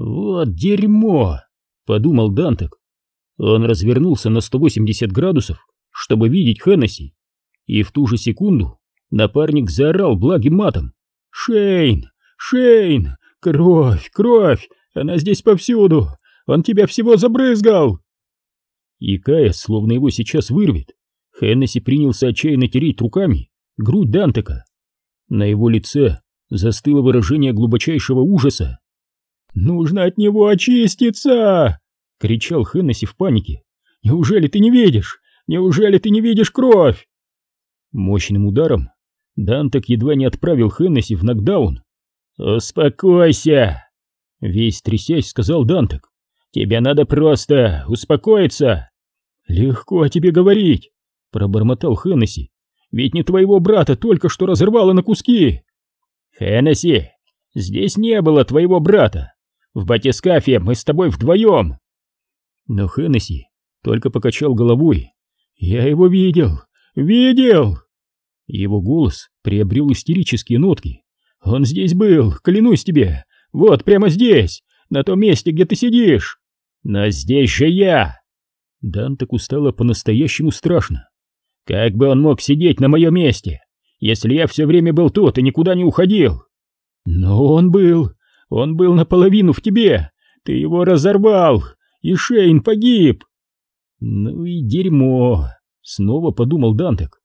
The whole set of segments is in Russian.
«Вот дерьмо!» — подумал Дантек. Он развернулся на 180 градусов, чтобы видеть Хеннесси, и в ту же секунду напарник заорал благим матом. «Шейн! Шейн! Кровь! Кровь! Она здесь повсюду! Он тебя всего забрызгал!» И Кая, словно его сейчас вырвет, Хеннесси принялся отчаянно тереть руками грудь Дантека. На его лице застыло выражение глубочайшего ужаса. «Нужно от него очиститься!» — кричал Хеннесси в панике. «Неужели ты не видишь? Неужели ты не видишь кровь?» Мощным ударом Дантек едва не отправил Хеннесси в нокдаун. «Успокойся!» Весь трясясь, сказал Дантек. «Тебе надо просто успокоиться!» «Легко тебе говорить!» Пробормотал Хеннесси. «Ведь не твоего брата только что разорвало на куски!» «Хеннесси, здесь не было твоего брата! В батискафе мы с тобой вдвоем!» Но Хеннесси только покачал головой. «Я его видел! Видел!» Его голос приобрел истерические нотки. «Он здесь был, клянусь тебе! Вот прямо здесь, на том месте, где ты сидишь! Но здесь же я!» Дантеку стало по-настоящему страшно. «Как бы он мог сидеть на моем месте, если я все время был тут и никуда не уходил?» «Но он был, он был наполовину в тебе, ты его разорвал, и Шейн погиб!» «Ну и дерьмо!» — снова подумал Дантек.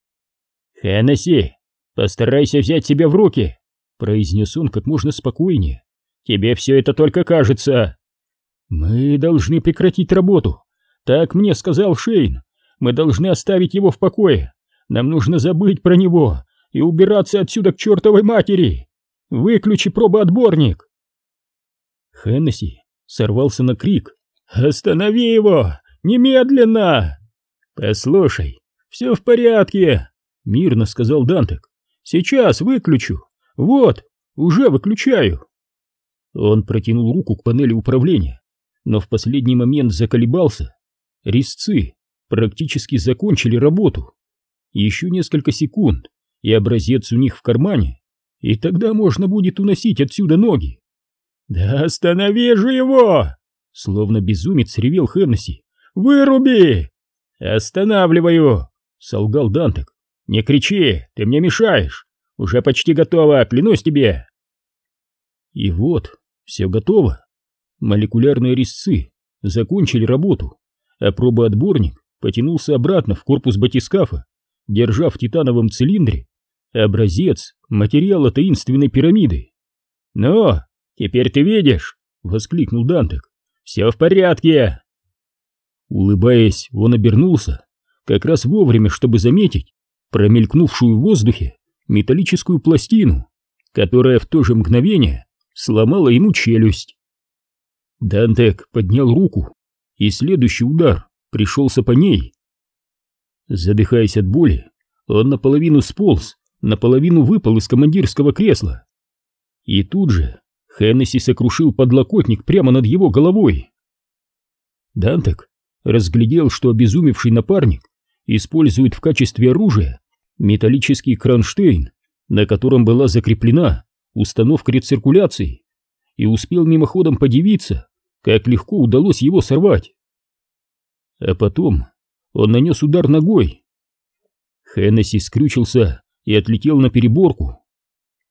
«Хеннесси, постарайся взять себя в руки!» — произнес он как можно спокойнее. «Тебе все это только кажется!» «Мы должны прекратить работу. Так мне сказал Шейн. Мы должны оставить его в покое. Нам нужно забыть про него и убираться отсюда к чертовой матери. Выключи пробоотборник!» Хеннесси сорвался на крик. «Останови его! Немедленно!» «Послушай, все в порядке!» — мирно сказал Дантек. «Сейчас выключу! Вот, уже выключаю!» Он протянул руку к панели управления, но в последний момент заколебался. Резцы практически закончили работу. Еще несколько секунд, и образец у них в кармане, и тогда можно будет уносить отсюда ноги. «Да останови же его!» Словно безумец ревел Хеннесси. «Выруби!» «Останавливаю!» — солгал Дантек. «Не кричи, ты мне мешаешь! Уже почти готово, клянусь тебе!» И вот, все готово. Молекулярные резцы закончили работу, а пробоотборник потянулся обратно в корпус батискафа, держа в титановом цилиндре образец материала таинственной пирамиды. «Ну, теперь ты видишь!» — воскликнул Дантек. «Все в порядке!» Улыбаясь, он обернулся, как раз вовремя, чтобы заметить промелькнувшую в воздухе металлическую пластину, которая в то же мгновение сломала ему челюсть. Дантек поднял руку, и следующий удар пришелся по ней. Задыхаясь от боли, он наполовину сполз, наполовину выпал из командирского кресла. И тут же Хеннесси сокрушил подлокотник прямо над его головой. Дантек разглядел, что обезумевший напарник использует в качестве оружия металлический кронштейн, на котором была закреплена установка рециркуляции, и успел мимоходом подивиться, как легко удалось его сорвать. А потом он нанес удар ногой. Хеннесси скрючился и отлетел на переборку.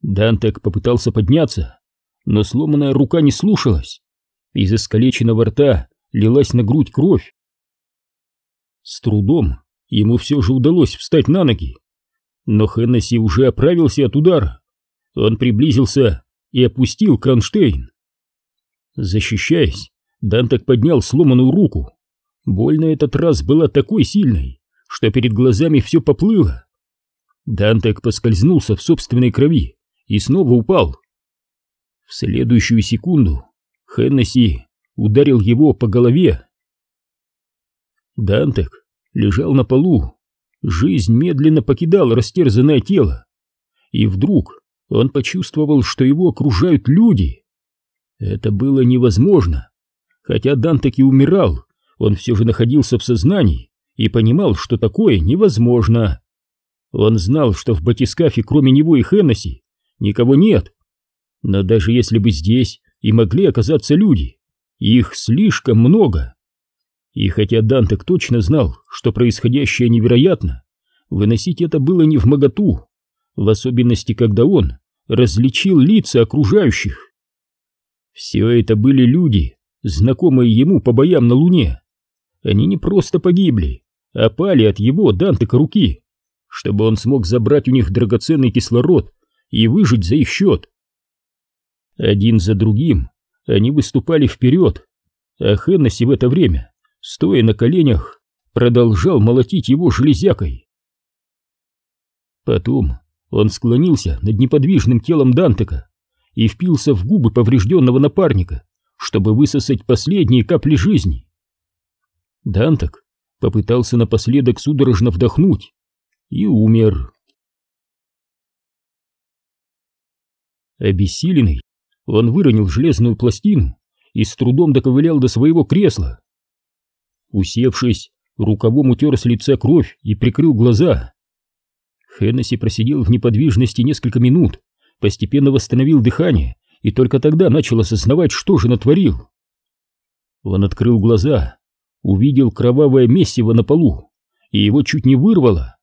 Дантек попытался подняться, но сломанная рука не слушалась. Из искалеченного рта лилась на грудь кровь. С трудом ему все же удалось встать на ноги. Но Хеннесси уже оправился от удара. Он приблизился и опустил кронштейн. Защищаясь, Дантек поднял сломанную руку. Боль на этот раз была такой сильной, что перед глазами все поплыло. Дантек поскользнулся в собственной крови и снова упал. Следующую секунду Хеннесси ударил его по голове. Дантек лежал на полу, жизнь медленно покидала растерзанное тело, и вдруг он почувствовал, что его окружают люди. Это было невозможно. Хотя Дантек и умирал, он все же находился в сознании и понимал, что такое невозможно. Он знал, что в батискафе кроме него и Хеннесси никого нет. Но даже если бы здесь и могли оказаться люди. Их слишком много. И хотя Дантек точно знал, что происходящее невероятно, выносить это было не в моготу, в особенности, когда он различил лица окружающих. Все это были люди, знакомые ему по боям на Луне. Они не просто погибли, а пали от его, Дантека, руки, чтобы он смог забрать у них драгоценный кислород и выжить за их счет. Один за другим они выступали вперед, а Хеннесси в это время, стоя на коленях, продолжал молотить его железякой. Потом он склонился над неподвижным телом Дантека и впился в губы поврежденного напарника, чтобы высосать последние капли жизни. Дантек попытался напоследок судорожно вдохнуть и умер. Обессиленный, он выронил железную пластину и с трудом доковылял до своего кресла. Усевшись, рукавом утер с лица кровь и прикрыл глаза. Хеннесси просидел в неподвижности несколько минут, постепенно восстановил дыхание и только тогда начал осознавать, что же натворил. Он открыл глаза, увидел кровавое месиво на полу, и его чуть не вырвало.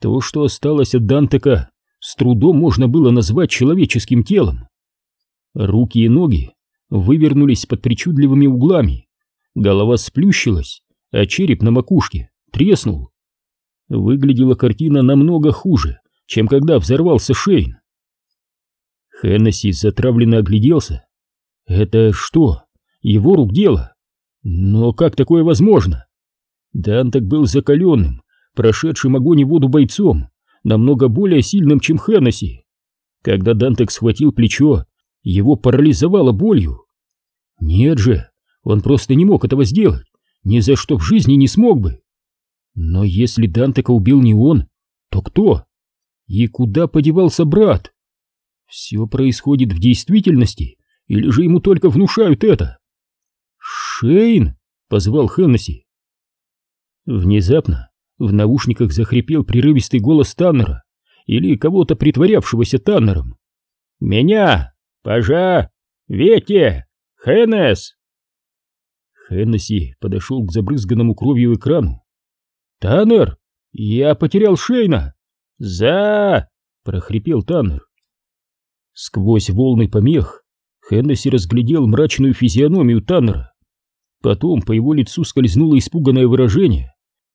То, что осталось от Дантека, с трудом можно было назвать человеческим телом. Руки и ноги вывернулись под причудливыми углами, голова сплющилась, а череп на макушке треснул. Выглядела картина намного хуже, чем когда взорвался Шейн. Хеннесси затравленно огляделся. Это что, его рук дело? Но как такое возможно? Дантек был закаленным, прошедшим огонь и воду бойцом, намного более сильным, чем Хеннесси. Когда Дантек схватил плечо его парализовало болью. Нет же, он просто не мог этого сделать, ни за что в жизни не смог бы. Но если Дантека убил не он, то кто? И куда подевался брат? Все происходит в действительности, или же ему только внушают это? «Шейн!» — позвал Хеннесси. Внезапно в наушниках захрипел прерывистый голос Таннера или кого-то притворявшегося Таннером. «Меня!» «Пожа! Ветте! Хеннес!» Хеннесси подошел к забрызганному кровью экрану. «Таннер! Я потерял Шейна!» «За!» — прохрипел Таннер. Сквозь волны помех Хеннесси разглядел мрачную физиономию Таннера. Потом по его лицу скользнуло испуганное выражение,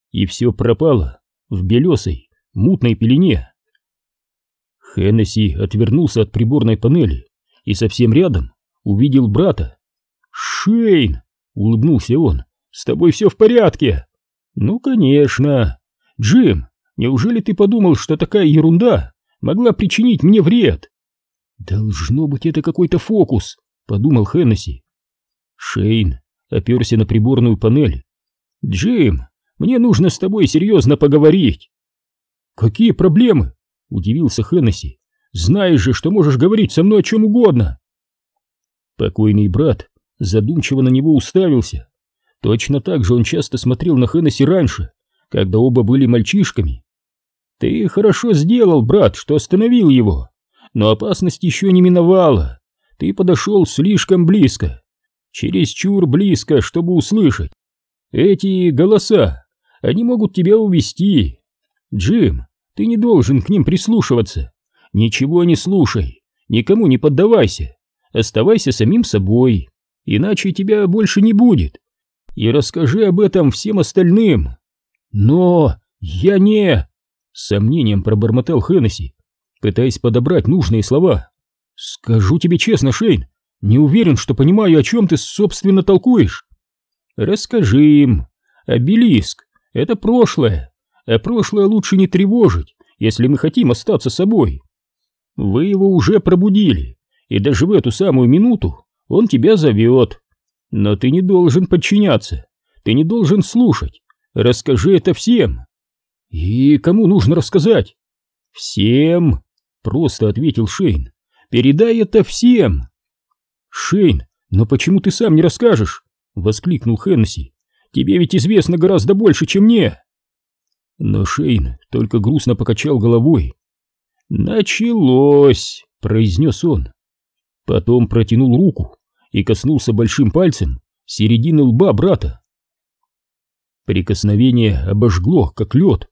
и все пропало в белесой, мутной пелене. Хеннесси отвернулся от приборной панели и совсем рядом увидел брата. «Шейн!» — улыбнулся он. «С тобой все в порядке?» «Ну, конечно!» «Джим, неужели ты подумал, что такая ерунда могла причинить мне вред?» «Должно быть, это какой-то фокус», — подумал Хеннесси. Шейн оперся на приборную панель. «Джим, мне нужно с тобой серьезно поговорить». «Какие проблемы?» — удивился Хеннесси. Знаешь же, что можешь говорить со мной о чем угодно. Покойный брат задумчиво на него уставился. Точно так же он часто смотрел на Хеннесси раньше, когда оба были мальчишками. Ты хорошо сделал, брат, что остановил его, но опасность еще не миновала. Ты подошел слишком близко, чересчур близко, чтобы услышать. Эти голоса, они могут тебя увести. Джим, ты не должен к ним прислушиваться. Ничего не слушай, никому не поддавайся, оставайся самим собой, иначе тебя больше не будет. И расскажи об этом всем остальным. Но я не... С сомнением пробормотал Хеннесси, пытаясь подобрать нужные слова. Скажу тебе честно, Шейн, не уверен, что понимаю, о чем ты, собственно, толкуешь. Расскажи им. Обелиск — это прошлое, а прошлое лучше не тревожить, если мы хотим остаться собой. Вы его уже пробудили, и даже в эту самую минуту он тебя зовет. Но ты не должен подчиняться, ты не должен слушать. Расскажи это всем. И кому нужно рассказать? Всем, просто ответил Шейн. Передай это всем. Шейн, но почему ты сам не расскажешь? Воскликнул Хеннесси. Тебе ведь известно гораздо больше, чем мне. Но Шейн только грустно покачал головой «Началось!» — произнес он. Потом протянул руку и коснулся большим пальцем середины лба брата. Прикосновение обожгло, как лед.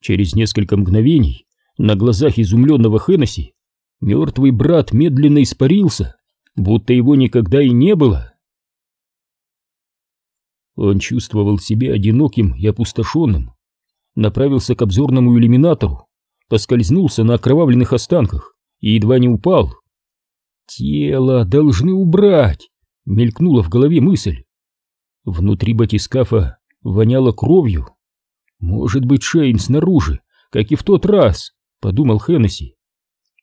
Через несколько мгновений на глазах изумленного Хеннесси мертвый брат медленно испарился, будто его никогда и не было. Он чувствовал себя одиноким и опустошенным, направился к обзорному иллюминатору, поскользнулся на окровавленных останках и едва не упал. «Тело должны убрать!» — мелькнула в голове мысль. Внутри батискафа воняло кровью. «Может быть, Шейн снаружи, как и в тот раз», — подумал Хеннесси.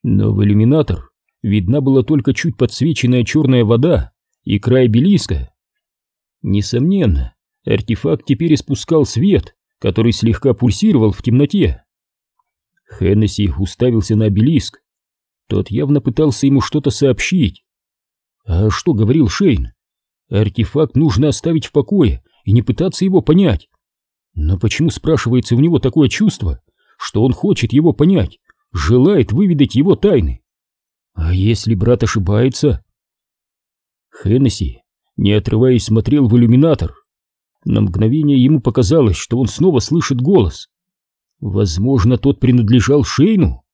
Но в иллюминатор видна была только чуть подсвеченная черная вода и край белиска. Несомненно, артефакт теперь испускал свет, который слегка пульсировал в темноте. Хеннесси уставился на обелиск. Тот явно пытался ему что-то сообщить. А что говорил Шейн? Артефакт нужно оставить в покое и не пытаться его понять. Но почему, спрашивается, у него такое чувство, что он хочет его понять, желает выведать его тайны? А если брат ошибается? Хеннесси, не отрываясь, смотрел в иллюминатор. На мгновение ему показалось, что он снова слышит голос. Возможно, тот принадлежал Шейну.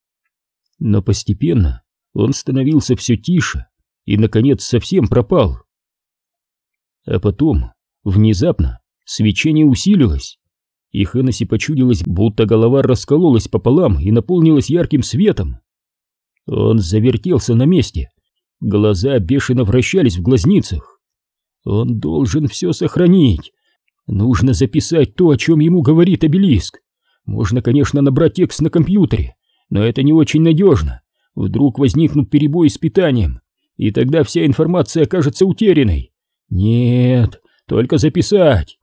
Но постепенно он становился все тише и, наконец, совсем пропал. А потом, внезапно, свечение усилилось, и Хеннесси почудилось, будто голова раскололась пополам и наполнилась ярким светом. Он завертелся на месте, глаза бешено вращались в глазницах. Он должен все сохранить. Нужно записать то, о чем ему говорит обелиск. Можно, конечно, набрать текст на компьютере, но это не очень надежно. Вдруг возникнут перебои с питанием, и тогда вся информация окажется утерянной. Нет, только записать.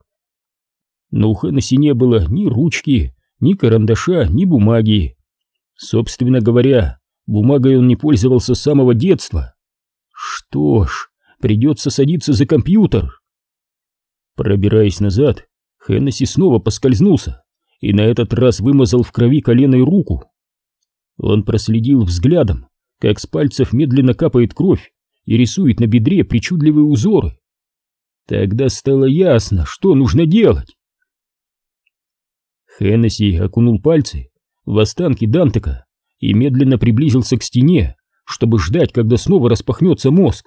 Но у Хеннесси не было ни ручки, ни карандаша, ни бумаги. Собственно говоря, бумагой он не пользовался с самого детства. Что ж, придется садиться за компьютер. Пробираясь назад, Хеннесси снова поскользнулся и на этот раз вымазал в крови колено руку. Он проследил взглядом, как с пальцев медленно капает кровь и рисует на бедре причудливые узоры. Тогда стало ясно, что нужно делать. Хеннесси окунул пальцы в останки Дантека и медленно приблизился к стене, чтобы ждать, когда снова распахнется мозг.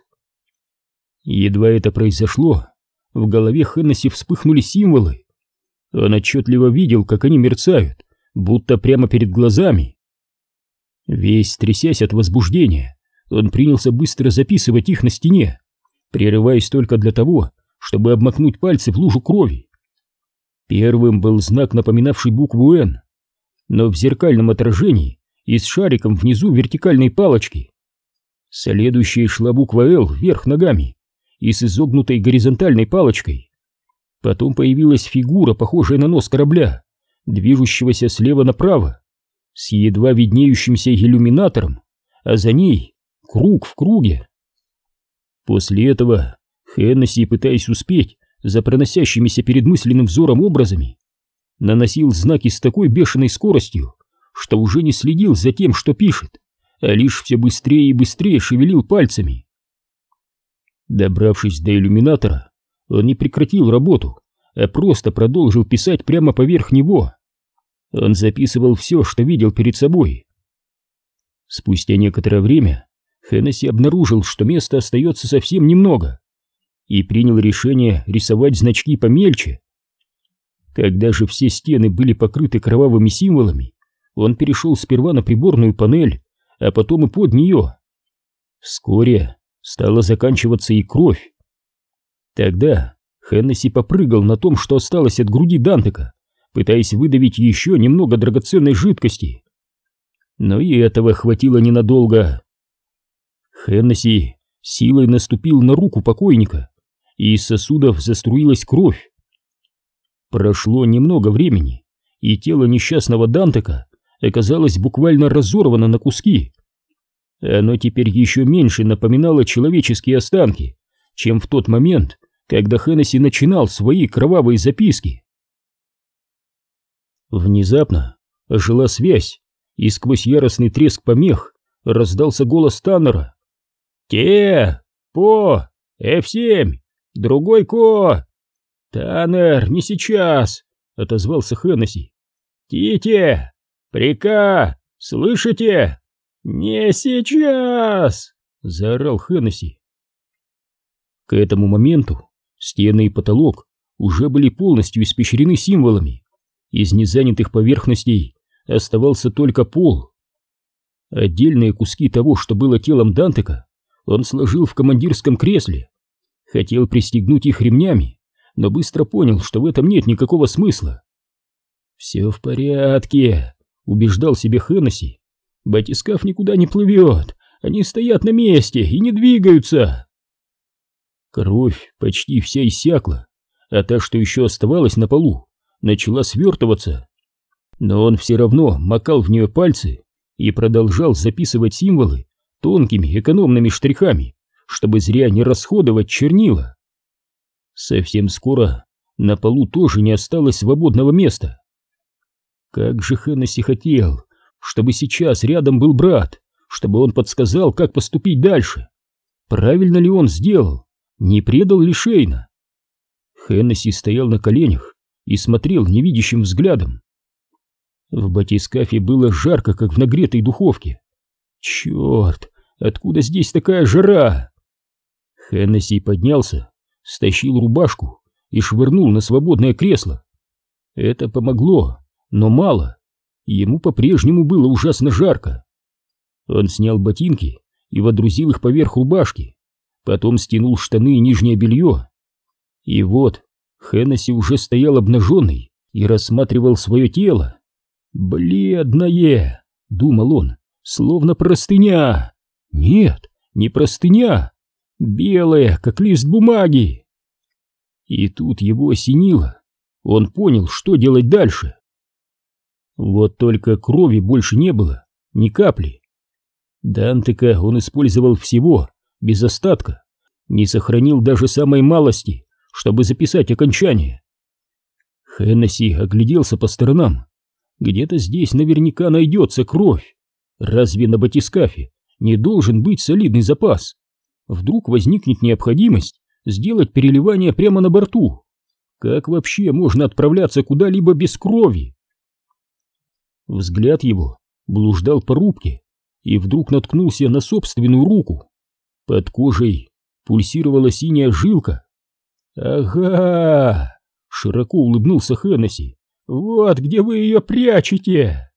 Едва это произошло, в голове Хеннесси вспыхнули символы. Он отчетливо видел, как они мерцают, будто прямо перед глазами. Весь трясясь от возбуждения, он принялся быстро записывать их на стене, прерываясь только для того, чтобы обмакнуть пальцы в лужу крови. Первым был знак, напоминавший букву «Н», но в зеркальном отражении и с шариком внизу вертикальной палочки. Следующей шла буква «Л» вверх ногами и с изогнутой горизонтальной палочкой. Потом появилась фигура, похожая на нос корабля, движущегося слева направо, с едва виднеющимся иллюминатором, а за ней круг в круге. После этого Хеннесси, пытаясь успеть за проносящимися перед мысленным взором образами, наносил знаки с такой бешеной скоростью, что уже не следил за тем, что пишет, а лишь все быстрее и быстрее шевелил пальцами. Добравшись до иллюминатора, не прекратил работу, а просто продолжил писать прямо поверх него. Он записывал все, что видел перед собой. Спустя некоторое время Хеннесси обнаружил, что места остается совсем немного, и принял решение рисовать значки помельче. Когда же все стены были покрыты кровавыми символами, он перешел сперва на приборную панель, а потом и под нее. Вскоре стала заканчиваться и кровь. Тогда Хеннесси попрыгал на том, что осталось от груди Дантека, пытаясь выдавить еще немного драгоценной жидкости. Но и этого хватило ненадолго. Хеннесси силой наступил на руку покойника, и из сосудов заструилась кровь. Прошло немного времени, и тело несчастного Дантека оказалось буквально разорвано на куски. Оно теперь еще меньше напоминало человеческие останки, чем в тот момент, когда Хеннесси начинал свои кровавые записки. Внезапно ожила связь, и сквозь яростный треск помех раздался голос Таннера. «Те! По! F7! Другой ко!» «Таннер, не сейчас!» — отозвался Хеннесси. «Тите! Прика! Слышите? Не сейчас!» — заорал Хеннесси. К этому моменту стены и потолок уже были полностью испещрены символами. Из незанятых поверхностей оставался только пол. Отдельные куски того, что было телом Дантека, он сложил в командирском кресле. Хотел пристегнуть их ремнями, но быстро понял, что в этом нет никакого смысла. «Все в порядке», — убеждал себе Хеннесси. «Батискаф никуда не плывет, они стоят на месте и не двигаются». Кровь почти вся иссякла, а та, что еще оставалась на полу, начала свертываться. Но он все равно макал в нее пальцы и продолжал записывать символы тонкими экономными штрихами, чтобы зря не расходовать чернила. Совсем скоро на полу тоже не осталось свободного места. Как же Хеннесси хотел, чтобы сейчас рядом был брат, чтобы он подсказал, как поступить дальше. Правильно ли он сделал? Не предал ли Шейна? Хеннесси стоял на коленях и смотрел невидящим взглядом. В батискафе было жарко, как в нагретой духовке. Черт, откуда здесь такая жара? Хеннесси поднялся, стащил рубашку и швырнул на свободное кресло. Это помогло, но мало. Ему по-прежнему было ужасно жарко. Он снял ботинки и водрузил их поверх рубашки, потом стянул штаны и нижнее белье. И вот Хеннесси уже стоял обнаженный и рассматривал свое тело. «Бледное!» — думал он, — «словно простыня!» «Нет, не простыня, белое, как лист бумаги!» И тут его осенило. Он понял, что делать дальше. Вот только крови больше не было, ни капли. Дантека он использовал всего, без остатка, не сохранил даже самой малости, чтобы записать окончание. Хеннесси огляделся по сторонам. Где-то здесь наверняка найдется кровь. Разве на батискафе не должен быть солидный запас? Вдруг возникнет необходимость сделать переливание прямо на борту? Как вообще можно отправляться куда-либо без крови? Взгляд его блуждал по рубке и вдруг наткнулся на собственную руку. Под кожей пульсировала синяя жилка. «Ага!» — широко улыбнулся Хеннесси. «Вот где вы ее прячете!»